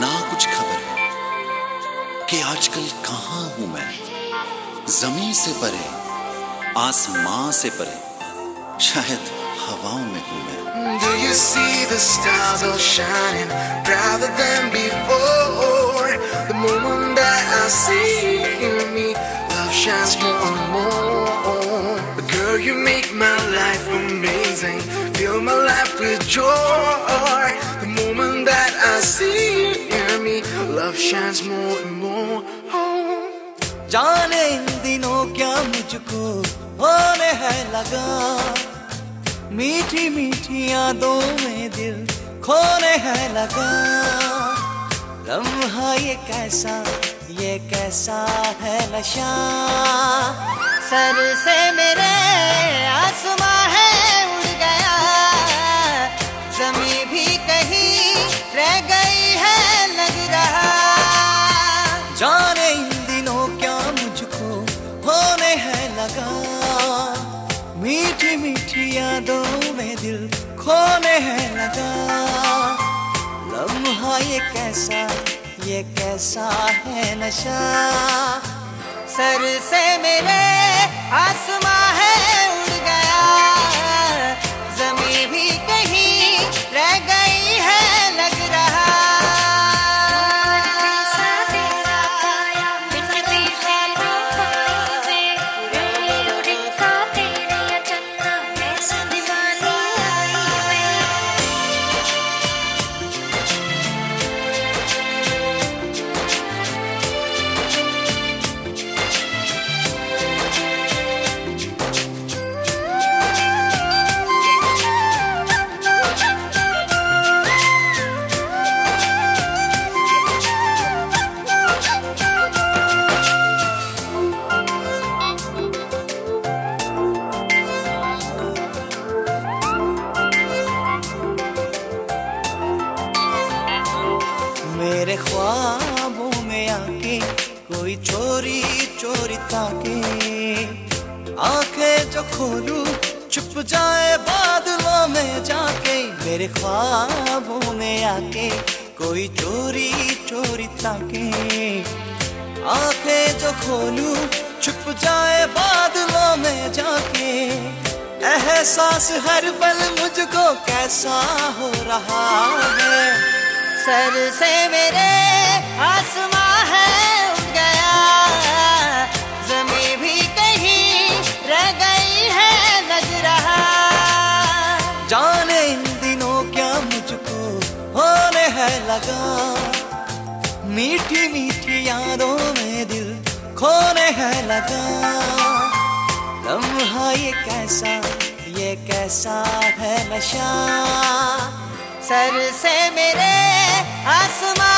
ना कुछ खबर है कि आजकल कहाँ हूँ मैं ज़मीन से परे आसमां से परे शायद हवाओं में हूँ मैं Do you see the stars are shining brighter than before? The moment that I see in me, love shines more and more. But girl, you make my life amazing. Fill my life with joy. Love shines more and more. जाने इन दिनों क्या मुझको होने है लगा। मीठी मीठी यादों में दिल खोने है लगा। लम्हा ये कैसा ये कैसा है नशा? सर से मेरे आसमां है उड़ मीठी मीठी यादों में दिल खोने है लगा। लम्हा ये कैसा ये कैसा है नशा? सर से मेरे आसमां चोरी ताके। आँखें जो खोलू छुप जाए बादलों में जाके। मेरे ख्वाबों में आके, कोई चोरी चोरी ताके। आँखें जो खोलू छुप जाए बादलों में जाके। एहसास हर पल मुझको कैसा हो रहा है? सर से मेरे आसमां है मीठी मीठी यादों में दिल खोने है लगा। लम्हा, ये कैसा ये कैसा है नशा? सर से मेरे आसमां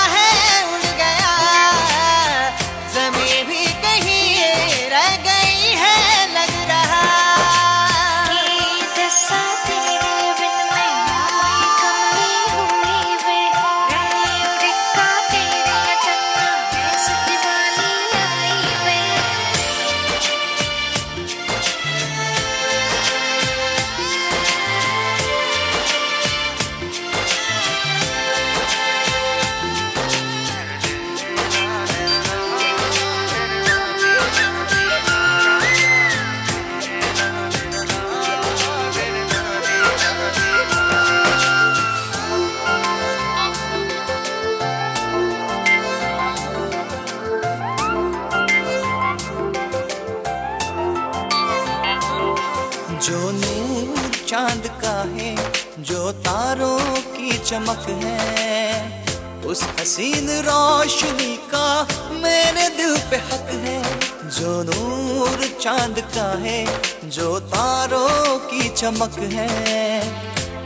जो नूर चाँद का है, जो तारों की चमक है, उस हसीन रोशनी का मेरे दिल पे हक है। जो नूर चाँद का है, जो तारों की चमक है,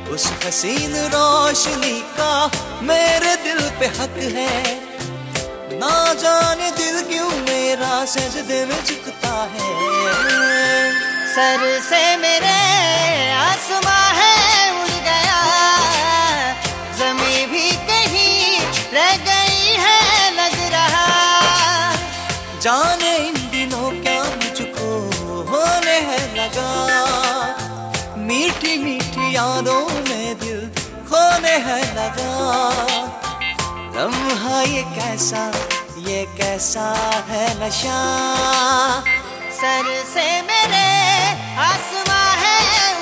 उस हसीन रोशनी का मेरे दिल पे हक है। ना जाने दिल क्यों मेरा सजदे में झुकता है। सर से मेरे आसमां है उड़ गया। जमी भी कहीं रह गई है लग रहा। जाने इन दिनों क्या मुझको होने है लगा। मीठी मीठी यादों में दिल खो होने है लगा। लम्हा ये कैसा ये कैसा है नशा। सर से मेरे आसमां है